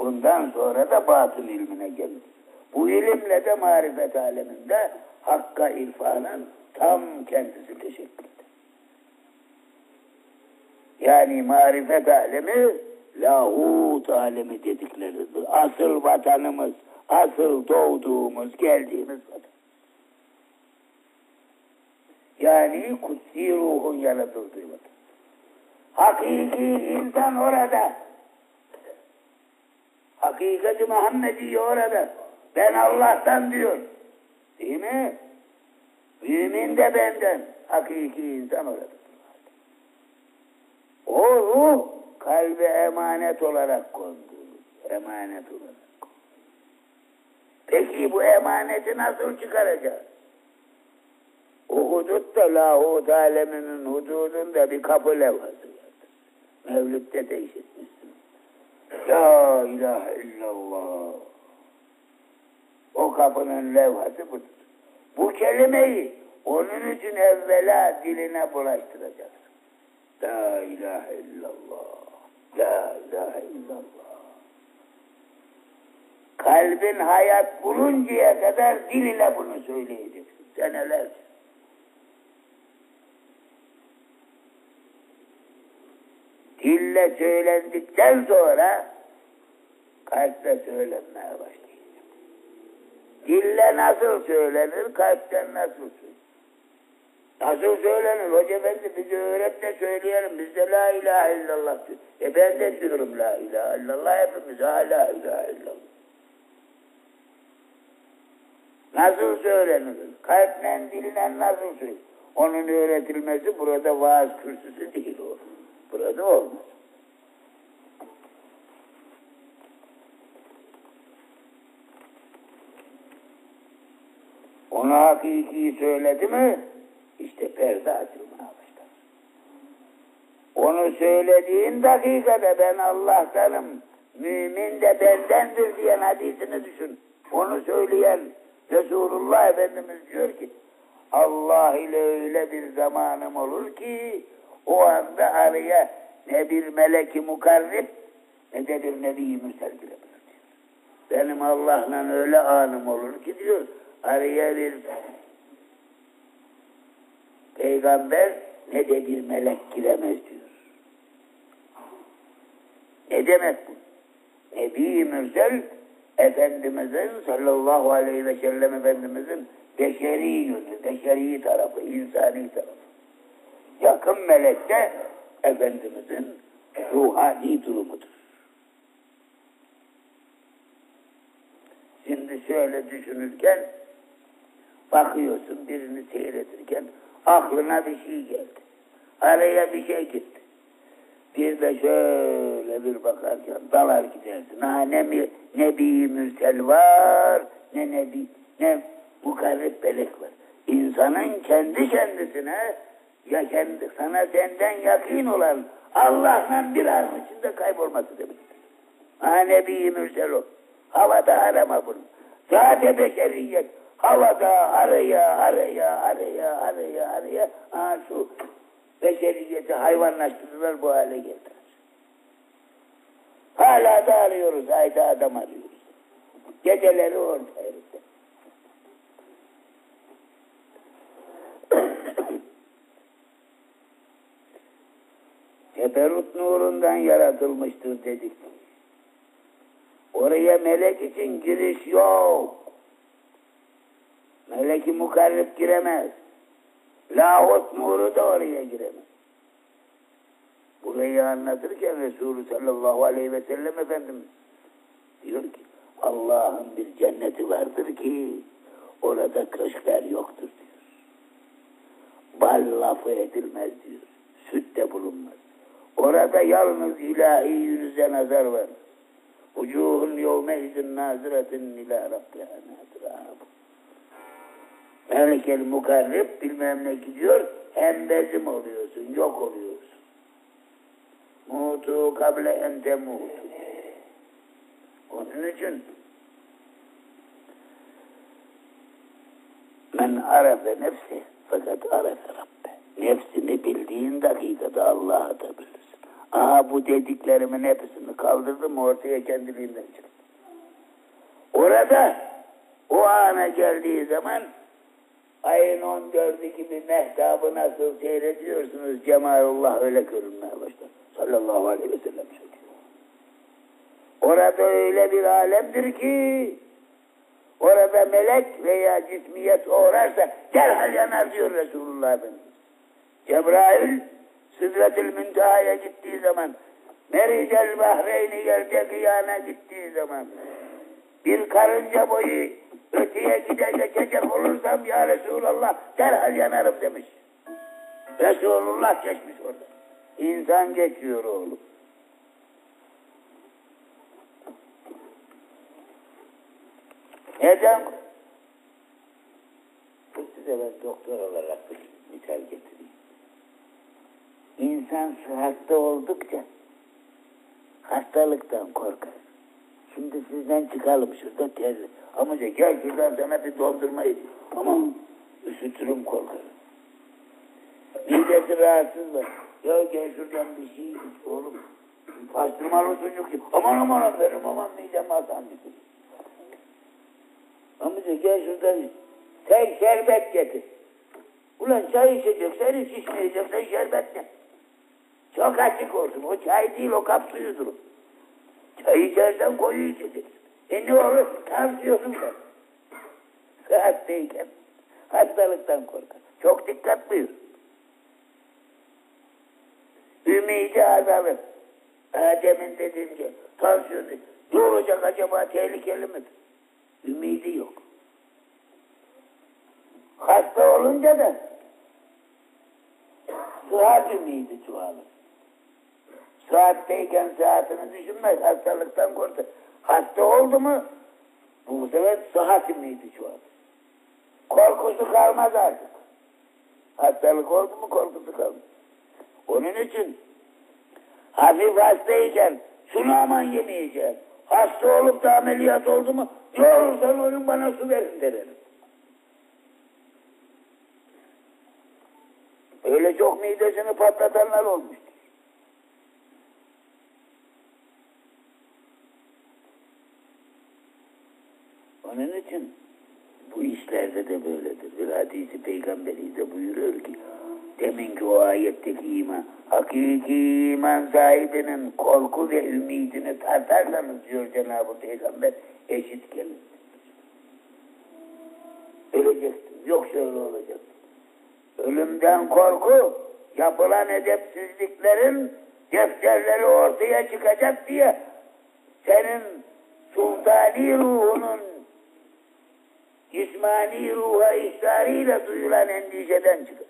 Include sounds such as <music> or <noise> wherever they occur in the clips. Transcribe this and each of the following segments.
Bundan sonra da batın ilmine gelir. Bu ilimle de marifet aleminde Hakk'a irfanın tam kendisi teşekkür eder. Yani marifet alemi lahut alemi dedikleridir. Asıl vatanımız, asıl doğduğumuz, geldiğimiz vatan. Yani kutsi ruhun yaratıldığı vatan. Hakiki insan orada. Hakikati Muhammedi orada. Ben Allah'tan diyor. Değil mi? Mümin de benden. Hakiki insan orada. O ruh kalbe emanet olarak kondu. Emanet olarak kondu. Peki bu emaneti nasıl çıkaracağız? O hudutta lahut aleminin hududunda bir kapı levhası vardır. Mevlütte de işitmişsin. La ilahe illallah. O kapının levhası budur. Bu kelimeyi onun için evvela diline bulaştıracaksın. La ilahe illallah. La ilahe illallah. Kalbin hayat buluncaya kadar dil ile bunu söyleyeceksin. Senelerce. Dille söylendikten sonra kalple söylenmeye başlayacak. Dille nasıl söylenir, kalpten nasıl söylenir? Nasıl söylenir? Hoca efendi bize öğret de söyleyelim. Biz de la ilahe illallah diyor. E ben de diyorum la ilahe illallah. Hepimiz ha la ilahe illallah. Nasıl söylenir? Kalple, dille nasıl söylenir? Onun öğretilmesi burada vaaz kürsüsü değil o. Burada olmaz. Onu hakiki söyledi mi işte perde açılmaya başlar. Onu söylediğin dakikada ben Allah'tanım, mümin de bendendir diyen hadisini düşün. Onu söyleyen Resulullah Efendimiz diyor ki Allah ile öyle bir zamanım olur ki o anda araya ne bir meleki mukarrib ne de bir nebi mürsel. Benim Allah'la öyle anım olur ki diyor araya bir peygamber ne de bir melek giremez diyor. Ne demek bu? Nebi Mürsel Efendimizin sallallahu aleyhi ve sellem Efendimizin beşeri yüzü, beşeri tarafı, insani tarafı. Yakın melek de Efendimizin ruhani durumudur. Şimdi şöyle düşünürken bakıyorsun birini seyretirken aklına bir şey geldi. Araya bir şey gitti. Bir de şöyle bir bakarken dalar gidersin. Ha ne mi, nebi mürsel var, ne nebi, ne mukarrib melek var. İnsanın kendi kendisine ya kendi sana senden yakin olan Allah'la bir an içinde kaybolması demektir. Ha nebi mürsel o. Havada arama bunu. Zade beşeriyet havada araya araya araya araya araya ha şu beşeriyeti hayvanlaştırdılar bu hale getirdiler. Hala da arıyoruz, ayda adam arıyoruz. Geceleri orada herifte. <coughs> Teberrut nurundan yaratılmıştır dedik. Oraya melek için giriş yok. Meleki mukarrib giremez. Lahut nuru da oraya giremez. Burayı anlatırken Resulü sallallahu aleyhi ve sellem Efendimiz diyor ki Allah'ın bir cenneti vardır ki orada köşkler yoktur diyor. Bal lafı edilmez diyor. Süt de bulunmaz. Orada yalnız ilahi yüze nazar var. Ucuhun yevmeydin naziretin ila rabbiha nazira. Melikel mukarrib bilmem ne gidiyor, hem bezim oluyorsun, yok oluyorsun. Mutu kable ente mutu. Onun için men arefe nefsi fakat arefe Rabbe. Nefsini bildiğin dakikada Allah'ı da bilirsin. Aha bu dediklerimin hepsini kaldırdım ortaya kendiliğinden çıktı. Orada o ana geldiği zaman ayın 14'ü gibi mehtabı nasıl seyrediyorsunuz Cemalullah öyle görünmeye başlar. Sallallahu aleyhi ve sellem söylüyor. Orada öyle bir alemdir ki orada melek veya cismiyet uğrarsa derhal yanar diyor Resulullah Efendimiz. Cebrail Sıdretül Münteha'ya gittiği zaman Mericel Bahreyni yerde kıyana gittiği zaman bir karınca boyu öteye gide geçecek olursam ya Resulallah derhal yanarım demiş. Resulullah geçmiş orada. İnsan geçiyor oğlum. Neden? Bu size ben doktor olarak bir misal getireyim. İnsan sıhhatte oldukça hastalıktan korkar. Şimdi sizden çıkalım şurada terli. Amca gel şuradan sana bir dondurma yiyeyim. Aman üşütürüm korkarım. Midesi rahatsız var. Ya gel şuradan bir şey iç oğlum. Pastırmalı sucuk yiyeyim. Aman aman benim aman midem atan şey. Amca gel şuradan sen şerbet getir. Ulan çay içeceksen hiç içmeyeceksen şerbet ne? Çok açık olsun. O çay değil o kap suyudur. O. Çay içersen koyu. E ne olur? Tansiyonum var. Sıhhatteyken hastalıktan korkar. Çok dikkatliyim. Ümidi azalır. Adem'in dediğim gibi tansiyonu ne olacak acaba tehlikeli midir? Ümidi yok. Hasta olunca da sıhhat ümidi çoğalır. Saatteyken saatini düşünmez, hastalıktan korkar. Hasta oldu mu bu sefer sıhhat ümidi çoğalır. Korkusu kalmaz artık. Hastalık oldu mu korkusu kalmaz. Onun için hafif hastayken şunu aman yemeyeceğim. Hasta olup da ameliyat oldu mu ne olursan olun bana su verin derim. Öyle çok midesini patlatanlar olmuştur. Onun için bu işlerde de böyledir. Bir hadisi peygamberi de buyuruyor ki deminki o ayetteki iman hakiki iman sahibinin korku ve ümidini tartarsanız diyor Cenab-ı Peygamber eşit gelir. Öleceksin. Yok şöyle olacak. Ölümden korku yapılan edepsizliklerin defterleri ortaya çıkacak diye senin sultani ruhunun cismani ruha ihsarıyla duyulan endişeden çıkar.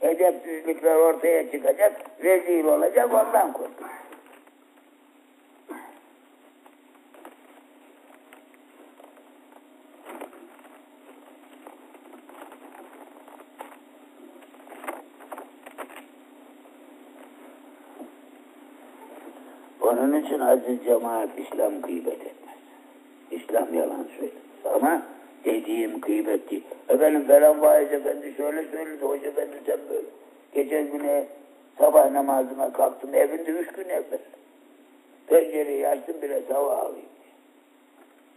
Edepsizlikler ortaya çıkacak, rezil olacak ondan korkar. Onun için aziz cemaat İslam gıybet İslam yalan söylemez. Ama dediğim değil. Efendim falan vaiz efendi şöyle söyledi, hoca efendi sen böyle. Geçen güne sabah namazına kalktım evinde üç gün evvel. Pencereyi açtım bile hava alayım.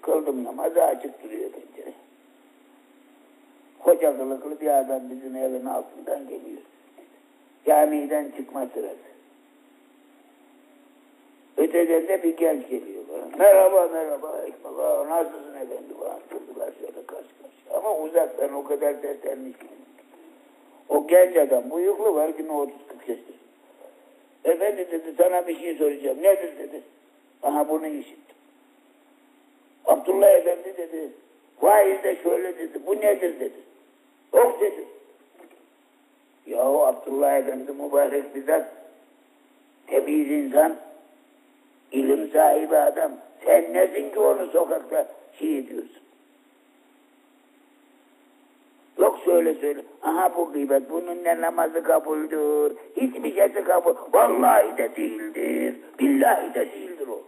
Kıldım namazı açık duruyor pencere. Hoca kılıklı bir adam bizim evin altından geliyor. Camiden çıkma sırası. Öteden de bir genç geliyor. Merhaba merhaba Ekmal nasılsın efendi falan. Durdular şöyle karşı karşıya. Ama uzaktan o kadar seslenmiş ki. O genç adam bıyıklı var ki 30 40 yaşında. Efendi dedi sana bir şey soracağım. Nedir dedi. Aha bunu işittim. Abdullah Efendi dedi. Vaiz de şöyle dedi. Bu nedir dedi. Yok dedi. Yahu Abdullah Efendi mübarek bir zat. Temiz insan. ilim sahibi adam. Sen nesin ki onu sokakta şey ediyorsun. Yok şöyle söyle. Aha bu gıybet. Bunun ne namazı kabuldür. Hiçbir şeysi kabul. Vallahi de değildir. Billahi de değildir o.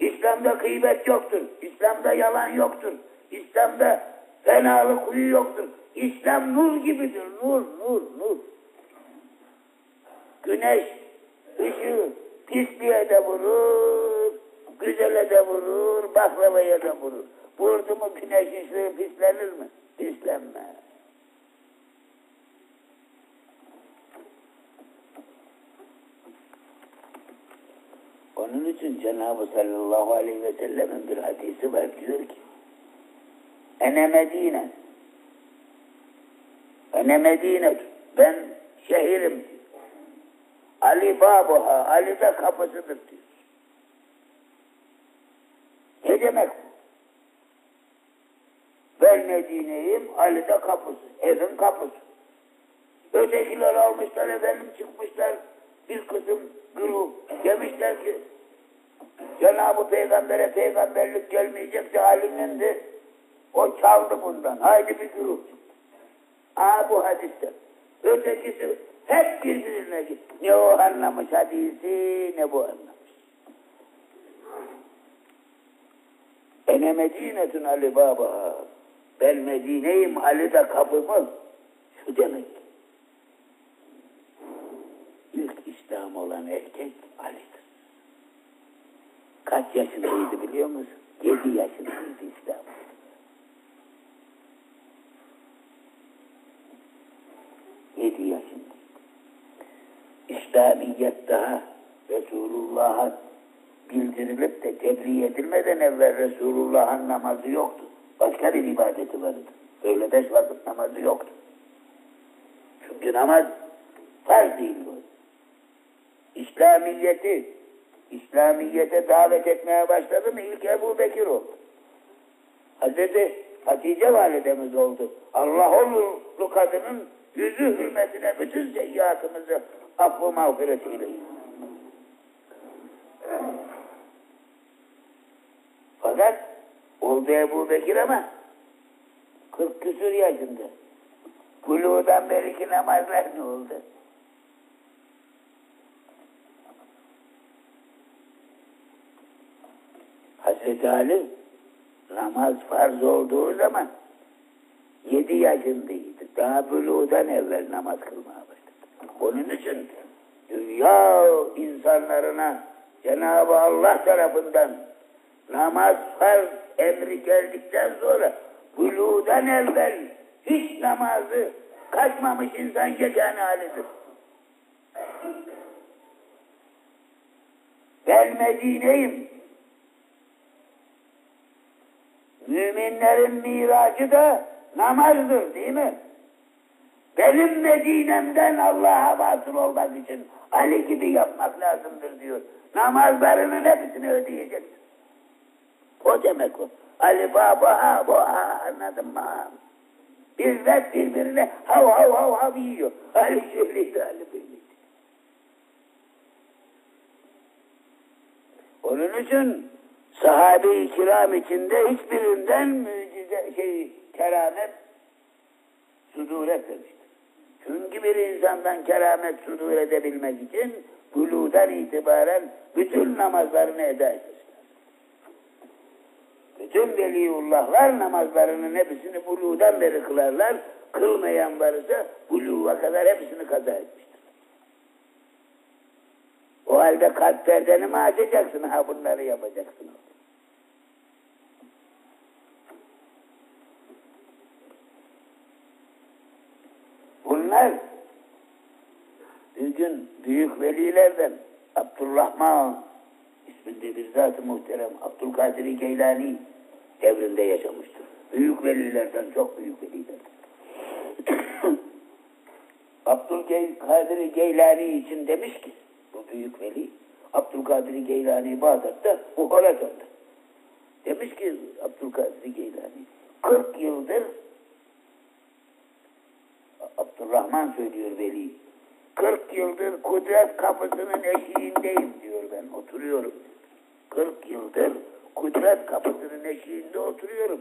İslam'da gıybet yoktur. İslam'da yalan yoktur. İslam'da fenalık huyu yoktur. İslam nur gibidir. Nur, nur, nur. güneş ışığı pisliğe de vurur, güzele de vurur, baklavaya da vurur. Vurdu mu güneş ışığı pislenir mi? Pislenmez. Onun için Cenab-ı sallallahu aleyhi ve sellemin bir hadisi var diyor ki Ene Medine Ene Medine ben şehirim. Ali babuha Ali de kapısıdır diyor. Ne demek bu? Ben Medine'yim, Ali de kapısı, evin kapısı. Ötekiler almışlar efendim çıkmışlar bir kısım güruh demişler ki Cenab-ı Peygamber'e peygamberlik gelmeyecek de Ali'nin o çaldı bundan. Haydi bir güruh çıktı. Aa bu hadiste. Ötekisi hep birbirine gitti. Ne o anlamış hadisi ne bu anlamış. Ene Medine'tun Ali Baba. Ben Medine'yim Ali de kapımı. Şu demek. İlk İslam olan erkek Ali'dir. Kaç yaşındaydı biliyor musun? Yedi yaşındaydı İslam. Yedi yaşında. İslamiyet daha Resulullah'a bildirilip de tebliğ edilmeden evvel Resulullah'ın namazı yoktu. Başka bir ibadeti vardı. Öyle beş vakit namazı yoktu. Çünkü namaz farz değil bu. İslamiyeti, İslamiyete davet etmeye başladı mı ilk Ebu Bekir oldu. Hazreti Hatice validemiz oldu. Allah onurlu kadının yüzü hürmetine bütün seyyiatımızı affı mağfiret. Fakat oldu Ebu Bekir ama 40 küsur yaşında. Kuluğdan beriki namazlar ne oldu? Hazreti Ali namaz farz olduğu zaman yedi yaşındaydı. Daha buluğdan evvel namaz kılmaya başladı. Onun için dünya insanlarına Cenab-ı Allah tarafından namaz farz emri geldikten sonra buluğdan evvel hiç namazı kaçmamış insan yegane halidir. Ben Medine'yim. Müminlerin miracı da namazdır değil mi? Benim Medine'mden Allah'a vasıl olmak için Ali gibi yapmak lazımdır diyor. Namazlarının hepsini ödeyeceksin. O demek o. Ali baba ha bu ha anladın mı? Bizler birbirine hav hav hav hav yiyor. Ali şöyleydi Ali böyleydi. Onun için sahabe-i kiram içinde hiçbirinden mucize şey keramet sudur etmemiştir. Çünkü bir insandan keramet sudur edebilmek için buluğdan itibaren bütün namazlarını eda etmesi Bütün veliyullahlar namazlarının hepsini buluğdan beri kılarlar. Kılmayan varsa buluğa kadar hepsini kaza etmiştir. Halde kalp perdeni mi açacaksın? Ha bunları yapacaksın. Bunlar bir gün büyük velilerden Abdurrahman isminde bir zat-ı muhterem Abdülkadir Geylani devrinde yaşamıştır. Büyük velilerden, çok büyük velilerden. <coughs> Abdülkadir Geylani için demiş ki, büyük veli, Abdülkadir Geylani Bağdat'ta buhara döndü. Demiş ki Abdülkadir Geylani, 40 yıldır Abdurrahman söylüyor veli, 40 yıldır kudret kapısının eşiğindeyim diyor ben, oturuyorum. 40 yıldır kudret kapısının eşiğinde oturuyorum.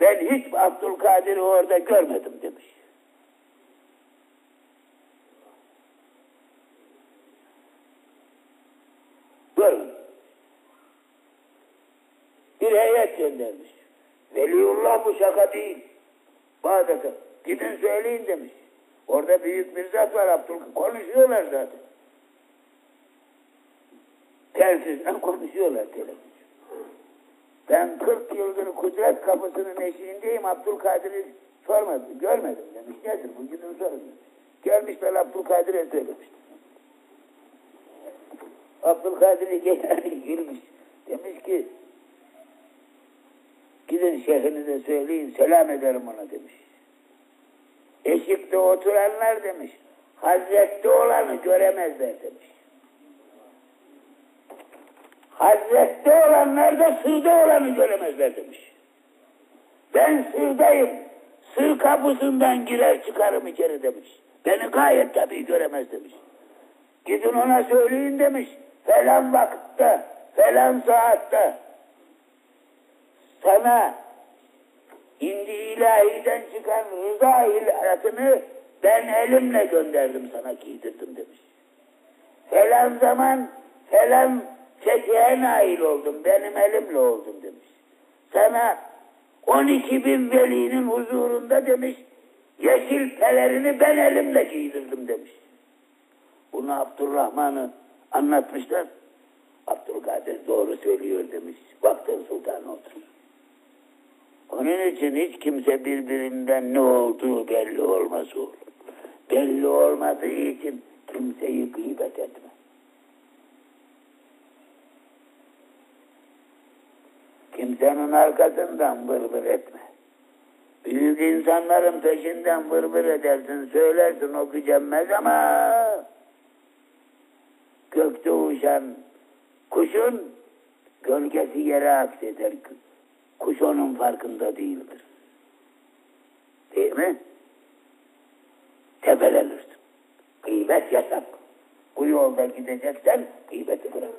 Ben hiç Abdülkadir'i orada görmedim demiş. Göndermiş. Veliullah bu şaka değil. Bağdat'a. Gidin söyleyin demiş. Orada büyük bir zat var Abdülkadir. Konuşuyorlar zaten. Telsizden <laughs> konuşuyorlar telefon. Ben 40 yıldır kudret kapısının eşiğindeyim. Abdülkadir'i sormadım, görmedim demiş. Nedir bu gidin sorun. Gelmişler Abdülkadir'e söylemişler. Abdülkadir'i <laughs> gelen gülmüş. Demiş ki gidin şeyhinize söyleyin selam ederim ona demiş. Eşikte oturanlar demiş. Hazrette olanı göremezler demiş. Hazrette olanlar da sırda olanı göremezler demiş. Ben sırdayım. Sır kapısından girer çıkarım içeri demiş. Beni gayet tabii göremez demiş. Gidin ona söyleyin demiş. Falan vakitte, falan saatte sana indi ilahiden çıkan rıza ilhatını ben elimle gönderdim sana giydirdim demiş. Falan zaman falan fethiye nail oldum. Benim elimle oldum demiş. Sana 12 bin velinin huzurunda demiş yeşil pelerini ben elimle giydirdim demiş. Bunu Abdurrahman'ı anlatmışlar. Abdülkadir doğru söylüyor demiş. Baktın sultan otur. Onun için hiç kimse birbirinden ne olduğu belli olmaz oğlum. Belli olmadığı için kimseyi gıybet etme. Kimsenin arkasından vır vır etme. Büyük insanların peşinden vır vır edersin, söylersin o gücenmez ama gökte uçan kuşun gölgesi yere akseder. Kuş onun farkında değildir. Değil mi? Tepelenirsin. Gıybet yasak. Bu yolda gideceksen gıybeti bırak.